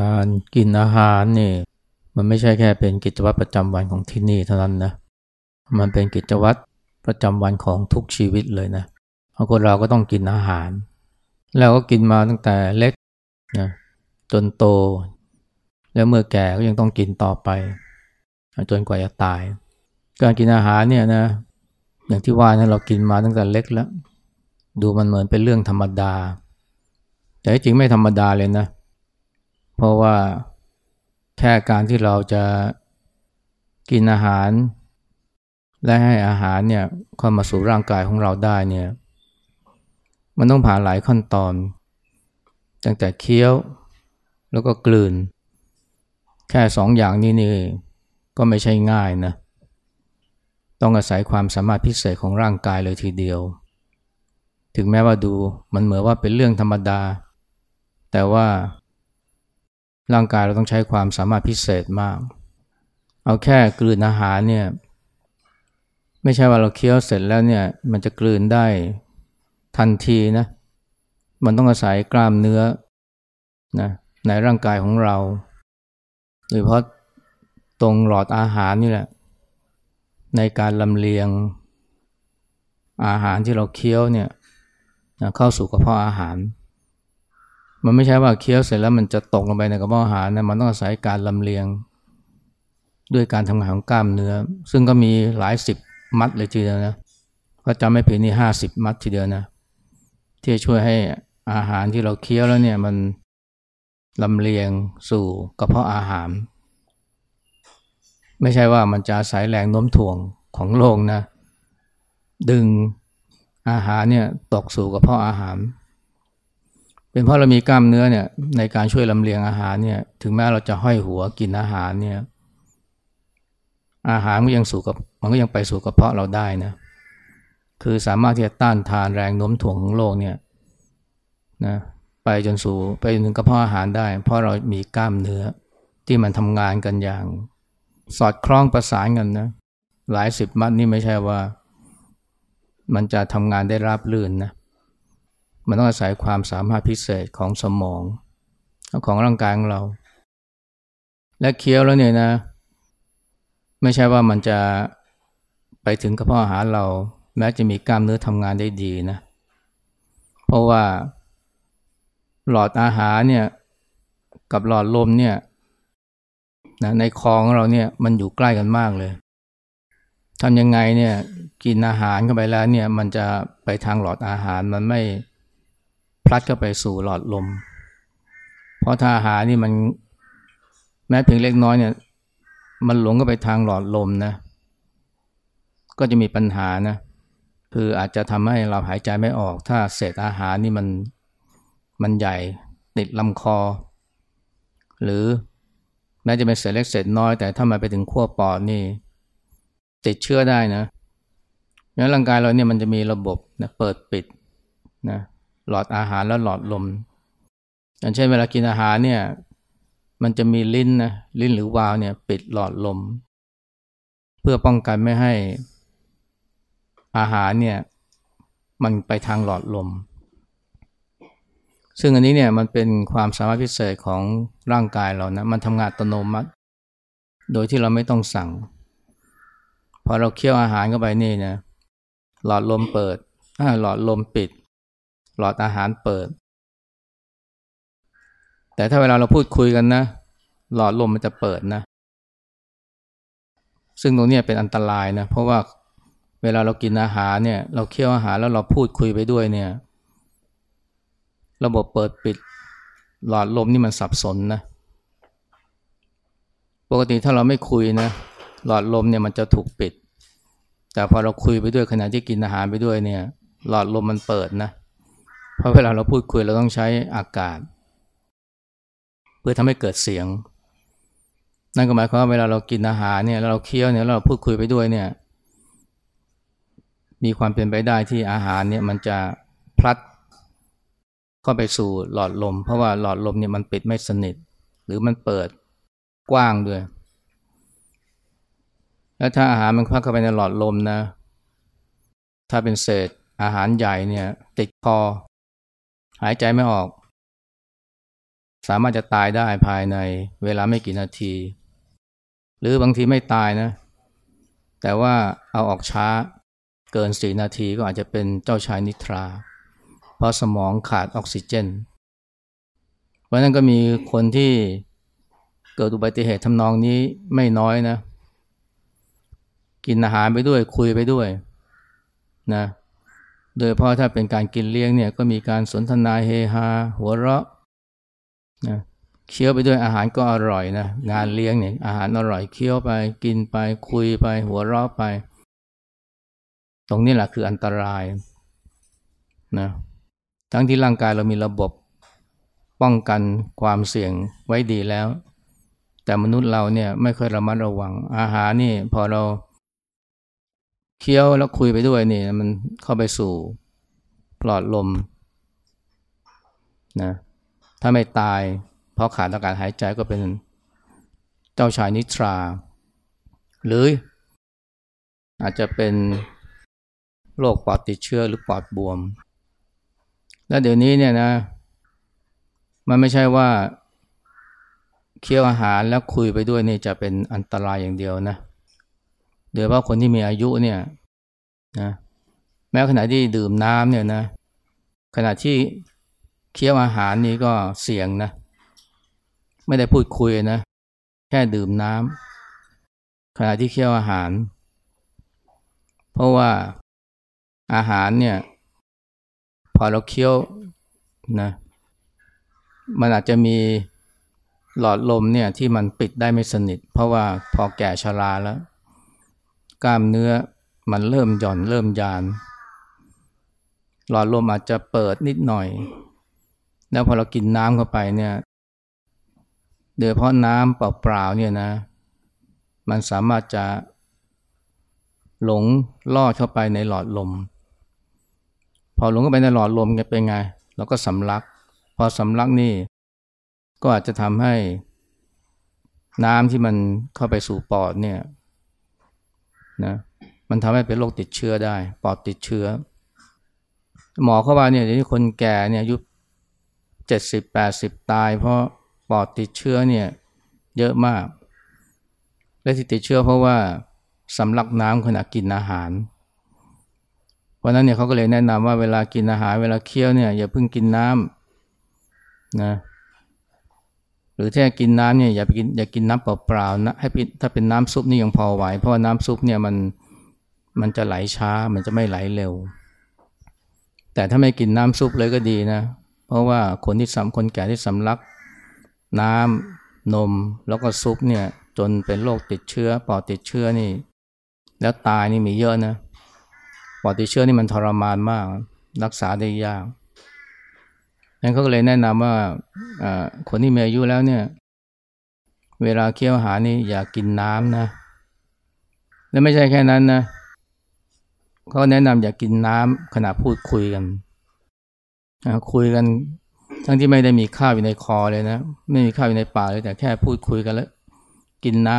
การกินอาหารนี่มันไม่ใช่แค่เป็นกิจวัตรประจำวันของที่นี่เท่านั้นนะมันเป็นกิจวัตรประจำวันของทุกชีวิตเลยนะคนเราก็ต้องกินอาหาร แล้วก็กินมาตั้งแต่เล็กนะจนโต แล้วเมื่อแก่ก็ยังต้องกินต่อไปจนกว่าจะตาย การกินอาหารเนี่ยนะอย่างที่ว่านะเรากินมาตั้งแต่เล็กแล้ว ดูมันเหมือนเป็นเรื่องธรรมดา แต่จริงไม่ธรรมดาเลยนะเพราะว่าแค่การที่เราจะกินอาหาร และให้อาหารเนี่ยเข้ามาสู่ร่างกายของเราได้เนี่ยมันต้องผ่านหลายขั้นตอน ตั้งแต่เคี้ยวแล้วก็กลืน แค่สองอย่างนี้นี่ก็ไม่ใช่ง่ายนะต้องอาศัยความสามารถพิเศษของร่างกายเลยทีเดียว ถึงแม้ว่าดูมันเหมือนว่าเป็นเรื่องธรรมดา แต่ว่า ร่างกายเราต้องใช้ความสามารถพิเศษมาก เอาแค่กลืนอาหารเนี่ยไม่ใช่ว่าเราเคี้ยวเสร็จแล้วเนี่ยมันจะกลืนได้ทันทีนะ มันต้องอาศัยกล้ามเนื้อนะในร่างกายของเราโดยเฉพาะตรงหลอดอาหารนี่แหละ ในการลำเลียงอาหารที่เราเคี้ยวเนี่ยเข้าสู่กระเพาะอาหาร มันไม่ใช่ว่าเคี้ยวเสร็จแล้วมันจะตกลงไปในกระเพาะอาหารนะมันต้องอาศัยการลำเลียง ด้วยการทำงานของกล้ามเนื้อ ซึ่งก็มีหลายสิบมัดเลยทีเดียวนะก็จำไม่ผิดนี่ห้าสิบมัดทีเดียวนะ ที่ช่วยให้อาหารที่เราเคี้ยวแล้วเนี่ยมันลำเลียงสู่กระเพาะอาหาร ไม่ใช่ว่ามันจะอาศัยแรงโน้มถ่วงของโลกนะ ดึงอาหารเนี่ยตกสู่กระเพาะอาหาร เป็นเพราะเรามีกล้ามเนื้อเนี่ยในการช่วยลำเลียงอาหารเนี่ย ถึงแม้เราจะห้อยหัวกินอาหารเนี่ย อาหารก็ยังสู่กับมันก็ยังไปสู่กระเพาะเราได้นะ คือสามารถที่จะต้านทานแรงโน้มถ่วงของโลกเนี่ยนะไปจนสู่ไปถึงกระเพาะอาหารได้ เพราะเรามีกล้ามเนื้อที่มันทำงานกันอย่าง สอดคล้องประสานกันนะหลายสิบมัดนี่ไม่ใช่ว่า มันจะทำงานได้ราบรื่นนะ มันต้องอาศัยความสามารถพิเศษของสมองของร่างกายของเรา และเคี้ยวแล้วเนี่ยนะ ไม่ใช่ว่ามันจะไปถึงกระเพาะอาหารเรา แม้จะมีกล้ามเนื้อทำงานได้ดีนะ เพราะว่าหลอดอาหารเนี่ยกับหลอดลมเนี่ยนะในคอของเราเนี่ยมันอยู่ใกล้กันมากเลยทำยังไงเนี่ยกินอาหารเข้าไปแล้วเนี่ยมันจะไปทางหลอดอาหารมันไม่ พลัดเข้าไปสู่หลอดลม เพราะถ้าอาหารนี่มันแม้เพียงเล็กน้อยเนี่ย มันหลงเข้าไปทางหลอดลมนะ ก็จะมีปัญหานะ คืออาจจะทำให้เราหายใจไม่ออก ถ้าเศษอาหารนี่มันมันใหญ่ติดลำคอ หรือแม้จะเป็นเศษเล็กเศษน้อย แต่ถ้ามันไปถึงขั้วปอดนี่ ติดเชื้อได้นะงั้นร่างกายเราเนี่ยมันจะมีระบบนะเปิดปิดนะ หลอดอาหารและหลอดลมอย่างเช่นเวลากินอาหารเนี่ยมันจะมีลิ้นนะลิ้นหรือวาวเนี่ยปิดหลอดลม เพื่อป้องกันไม่ให้อาหารเนี่ยมันไปทางหลอดลม ซึ่งอันนี้เนี่ยมันเป็นความสามารถพิเศษของร่างกายเรานะมันทำงานอัตโนมัติ โดยที่เราไม่ต้องสั่ง พอเราเคี้ยวอาหารเข้าไปนี่นะหลอดลมเปิดหลอดลมปิด หลอดอาหารเปิด แต่ถ้าเวลาเราพูดคุยกันนะ หลอดลมมันจะเปิดนะ ซึ่งตรงนี้เป็นอันตรายนะ เพราะว่าเวลาเรากินอาหารเนี่ย เราเคี้ยวอาหารแล้วเราพูดคุยไปด้วยเนี่ย ระบบเปิดปิด หลอดลมนี่มันสับสนนะ ปกติถ้าเราไม่คุยนะ หลอดลมเนี่ยมันจะถูกปิด แต่พอเราคุยไปด้วยขณะที่กินอาหารไปด้วยเนี่ย หลอดลมมันเปิดนะเพราะเวลาเราพูดคุยเราต้องใช้อากาศ เพื่อทำให้เกิดเสียง นั่นก็หมายความว่าเวลาเรากินอาหารเนี่ยเราเคี้ยวเนี่ยเราพูดคุยไปด้วยเนี่ย มีความเป็นไปได้ที่อาหารเนี่ยมันจะพลัดเข้าไปสู่หลอดลม เพราะว่าหลอดลมเนี่ยมันปิดไม่สนิท หรือมันเปิดกว้างด้วย แล้วถ้าอาหารมันพลัดเข้าไปในหลอดลมนะ ถ้าเป็นเศษอาหารใหญ่เนี่ย ติดคอ หายใจไม่ออก สามารถจะตายได้ภายในเวลาไม่กี่นาที หรือบางทีไม่ตายนะ แต่ว่าเอาออกช้าเกินสี่นาทีก็อาจจะเป็นเจ้าชายนิทรา เพราะสมองขาดออกซิเจนเพราะนั้นก็มีคนที่เกิดอุบัติเหตุทำนองนี้ไม่น้อยนะ กินอาหารไปด้วยคุยไปด้วยนะ โดยเพราะถ้าเป็นการกินเลี้ยงเนี่ยก็มีการสนทนาเฮฮาหัวเราะนะเคี้ยวไปด้วยอาหารก็อร่อยนะงานเลี้ยงเนี่ยอาหารอร่อยเคี้ยวไปกินไปคุยไปหัวเราะไป ตรงนี้แหละคืออันตรายนะทั้งที่ร่างกายเรามีระบบป้องกันความเสี่ยงไว้ดีแล้ว แต่มนุษย์เราเนี่ยไม่ค่อยระมัดระวังอาหารนี่พอเรา เคี้ยวแล้วคุยไปด้วยนี่มันเข้าไปสู่ปลอดลมนะถ้าไม่ตาย เพราะขาดอากาศหายใจก็เป็นเจ้าชายนิทรา หรืออาจจะเป็นโรคปอดติดเชื้อหรือปอดบวม และเดี๋ยวนี้เนี่ยนะ มันไม่ใช่ว่าเคี้ยวอาหารแล้วคุยไปด้วยนี่จะเป็นอันตรายอย่างเดียวนะ โดยเฉพาะคนที่มีอายุเนี่ยนะแม้ขณะที่ดื่มน้ำเนี่ยนะขณะที่เคี้ยวอาหารนี่ก็เสี่ยงนะ ไม่ได้พูดคุยนะ แค่ดื่มน้ำขณะที่เคี้ยวอาหาร เพราะว่าอาหารเนี่ย พอเราเคี้ยวนะมันอาจจะมีหลอดลมเนี่ยที่มันปิดได้ไม่สนิท เพราะว่าพอแก่ชราแล้ว กล้ามเนื้อมันเริ่มหย่อนเริ่มยาน หลอดลมอาจจะเปิดนิดหน่อย แล้วพอเรากินน้ำเข้าไปเนี่ยโดยเพราะน้ำเปล่าๆเนี่ยนะ มันสามารถจะหลงลอดเข้าไปในหลอดลม พอหลงเข้าไปในหลอดลมเป็นไง เราก็สำลัก พอสำลักนี่ ก็อาจจะทำให้น้ำที่มันเข้าไปสู่ปอดเนี่ย นะมันทำให้เป็นโรคติดเชื้อได้ ปอดติดเชื้อ หมอเข้ามาเนี่ยเดี๋ยวนี้คนแก่เนี่ยอายุเจ็ดสิบแปดสิบตาย เพราะปอดติดเชื้อเนี่ยเยอะมาก และที่ติดเชื้อเพราะว่าสำลักน้ำขณะกินอาหารเพราะนั้นเนี่ยเขาก็เลยแนะนำว่าเวลากินอาหาร เวลาเคี้ยวเนี่ยอย่าเพิ่งกินน้ำนะ หรือถ้ากินน้ำเนี่ยอย่าไปกินอย่ากินน้ำเปล่าๆนะให้ถ้าเป็นน้ำซุปนี่ยังพอไหว เพราะว่าน้ำซุปเนี่ยมันมันจะไหลช้ามันจะไม่ไหลเร็ว แต่ถ้าไม่กินน้ำซุปเลยก็ดีนะ เพราะว่าคนที่สำคนแก่ที่สำลัก น้ำนมแล้วก็ซุปเนี่ยจนเป็นโรคติดเชื้อปอดติดเชื้อนี่ แล้วตายนี่มีเยอะนะปอดติดเชื้อนี่มันทรมานมาก รักษาได้ยาก นั้นเขาก็เลยแนะนำว่าคนที่มีอายุแล้วเนี่ย เวลาเคี้ยวอาหารนี่อย่ากกินน้ำนะ และไม่ใช่แค่นั้นนะเขาแนะนำอย่ากกินน้ำขณะพูดคุยกันคุยกัน ทั้งที่ไม่ได้มีข้าวอยู่ในคอเลยนะ ไม่มีข้าวอยู่ในปากเลยแต่แค่พูดคุยกันแล้ว กินน้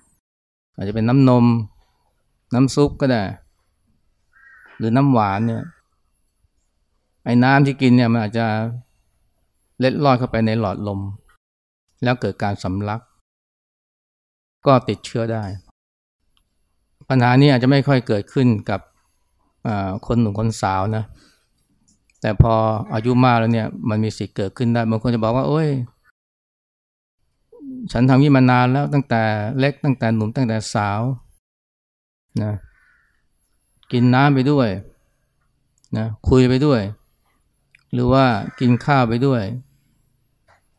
ำอาจจะเป็นน้ำนม น้ำซุปก็ได้ หรือน้ำหวานเนี่ย ไอ้น้ำที่กินเนี่ยมันอาจจะเล็ดลอดเข้าไปในหลอดลม แล้วเกิดการสำลัก ก็ติดเชื้อได้ ปัญหานี้อาจจะไม่ค่อยเกิดขึ้นกับคนหนุ่มคนสาวนะ แต่พออายุมากแล้วเนี่ย มันมีสิทธิ์เกิดขึ้นได้บางคนจะบอกว่า โอ้ย ฉันทำนี้มานานแล้วตั้งแต่เล็กตั้งแต่หนุ่มตั้งแต่สาวนะกินน้ำไปด้วยนะคุยไปด้วย หรือว่ากินข้าวไปด้วย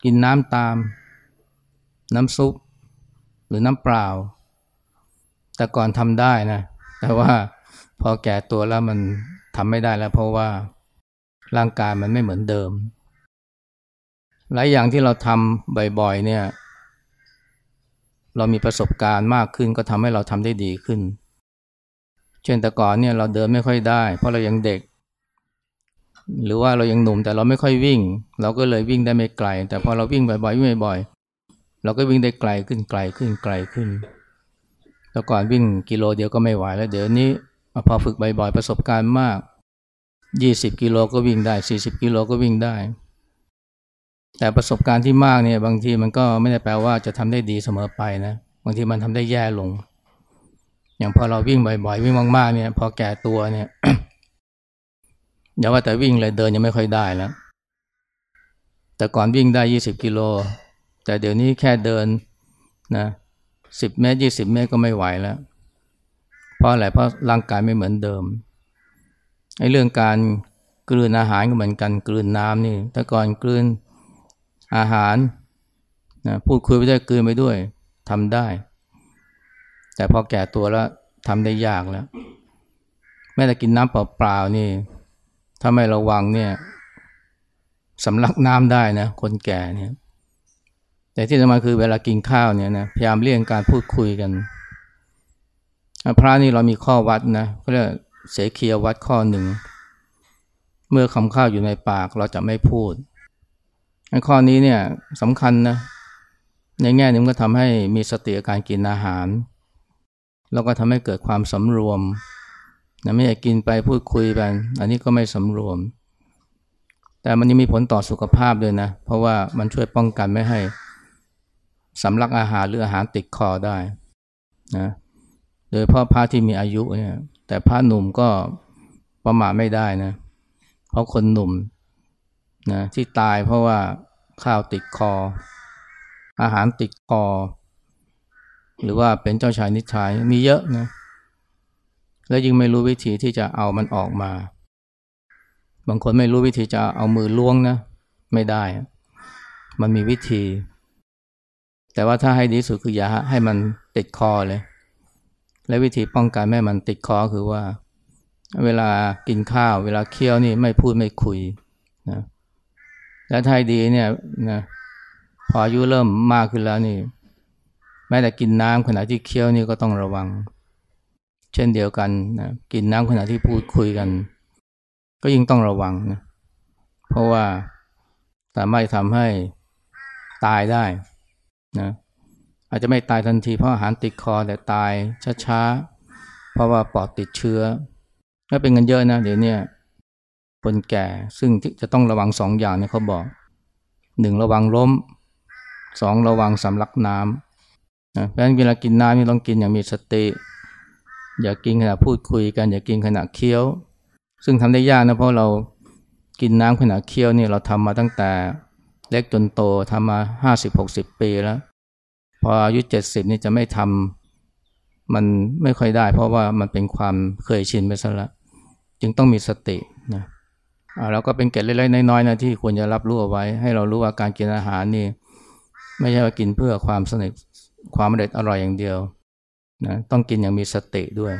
กินน้ำตาม น้ำซุป หรือน้ำเปล่า แต่ก่อนทำได้นะ แต่ว่าพอแก่ตัวแล้วมันทำไม่ได้แล้ว เพราะว่าร่างกายมันไม่เหมือนเดิม หลายอย่างที่เราทำบ่อยๆเนี่ย เรามีประสบการณ์มากขึ้นก็ทำให้เราทำได้ดีขึ้น เช่นแต่ก่อนเนี่ยเราเดินไม่ค่อยได้ เพราะเรายังเด็ก หรือว่าเรายังหนุ่มแต่เราไม่ค่อยวิ่ง เราก็เลยวิ่งได้ไม่ไกล แต่พอเราวิ่งบ่อยๆวิ่งบ่อยๆเราก็วิ่งได้ไกลขึ้นไกลขึ้นไกลขึ้นแล้วก่อนวิ่งกิโลเดียวก็ไม่ไหวแล้ว เดี๋ยวนี้พอฝึกบ่อยๆประสบการณ์มากยี่สิบกิโลก็วิ่งได้สี่สิบกิโลก็วิ่งได้ แต่ประสบการณ์ที่มากเนี่ยบางทีมันก็ไม่ได้แปลว่าจะทำได้ดีเสมอไปนะบางทีมันทำได้แย่ลง อย่างพอเราวิ่งบ่อยๆวิ่งมากๆเนี่ย พอแก่ตัวเนี่ย อย่าว่าแต่วิ่งเลยเดินยังไม่ค่อยได้แล้ว แต่ก่อนวิ่งได้ยี่สิบกิโล แต่เดี๋ยวนี้แค่เดินนะสิบเมตรยี่สิบเมตรก็ไม่ไหวแล้ว เพราะอะไรเพราะร่างกายไม่เหมือนเดิมไอ้เรื่องการกลืนอาหารก็เหมือนกันกลืนน้ำนี่แต่ก่อนกลืนอาหารนะพูดคุยไปด้วยกลืนไปด้วยทำได้ แต่พอแก่ตัวแล้วทำได้ยากแล้วแม้แต่กินน้ำเปล่าๆนี่ ถ้าไม่ระวังเนี่ยสำลักน้ำได้นะ คนแก่เนี่ย แต่ที่สำคัญคือเวลากินข้าวเนี่ยนะพยายามเลี่ยงการพูดคุยกัน พระนี่เรามีข้อวัดนะเขาเรียกเสขียวัดข้อหนึ่ง เมื่อคำข้าวอยู่ในปากเราจะไม่พูดข้อนี้เนี่ยสำคัญนะในแง่นึงก็ทำให้มีสติการกินอาหาร แล้วก็ทำให้เกิดความสำรวม นะไม่อยากกินไปพูดคุยไปอันนี้ก็ไม่สำรวม แต่มันยังมีผลต่อสุขภาพด้วยนะ เพราะว่ามันช่วยป้องกันไม่ให้สำลักอาหารหรืออาหารติดคอได้นะโดยเพราะพระที่มีอายุเนี่ยแต่พระหนุ่มก็ประมาทไม่ได้นะ เพราะคนหนุ่มนะที่ตายเพราะว่าข้าวติดคอ อาหารติดคอ หรือว่าเป็นเจ้าชายนิทรายมีเยอะนะ แล้วยิ่งไม่รู้วิธีที่จะเอามันออกมา บางคนไม่รู้วิธีจะเอามือล้วงนะ ไม่ได้ มันมีวิธี แต่ว่าถ้าให้ดีสุดคืออย่าให้มันติดคอเลย และวิธีป้องกันแม่มันติดคอคือว่า เวลากินข้าว เวลาเคี้ยวนี่ไม่พูดไม่คุยนะและถ้าดีเนี่ยนะพออายุเริ่มมากขึ้นแล้วนี่ แม้แต่กินน้ำขณะที่เคี้ยวนี่ก็ต้องระวัง เช่นเดียวกันนะกินน้ำขณะที่พูดคุยกัน ก็ยิ่งต้องระวังนะเพราะว่าสามารถทำให้ตายได้นะอาจจะไม่ตายทันทีเพราะอาหารติดคอแต่ตายช้าๆ เพราะว่าปอดติดเชื้อก็เป็นเงินเยอะนะเดี๋ยวนี้คนแก่ซึ่งจะต้องระวังสองอย่างเนี่ยเขาบอกหนึ่งระวังล้มสองระวังสำลักน้ำนะเพราะฉะนั้นเวลากินน้ำนี่ต้องกินอย่างมีสติ อย่ากินขณะพูดคุยกัน อย่ากินขณะเคี้ยว ซึ่งทำได้ยากนะเพราะเรากินน้ำขณะเคี้ยวนี่เราทำมาตั้งแต่เล็กจนโตทำมาห้าสิบหกสิบปีแล้ว พออายุเจ็ดสิบนี่จะไม่ทำมันไม่ค่อยได้ เพราะว่ามันเป็นความเคยชินไปซะแล้วจึงต้องมีสตินะเราก็เป็นเกล็ดเล็กๆน้อยๆนะที่ควรจะรับรู้เอาไว้ ให้เรารู้ว่าการกินอาหารนี่ ไม่ใช่ว่ากินเพื่อความสนุกความอร่อยอร่อยอย่างเดียว นะต้องกินอย่างมีสติด้วย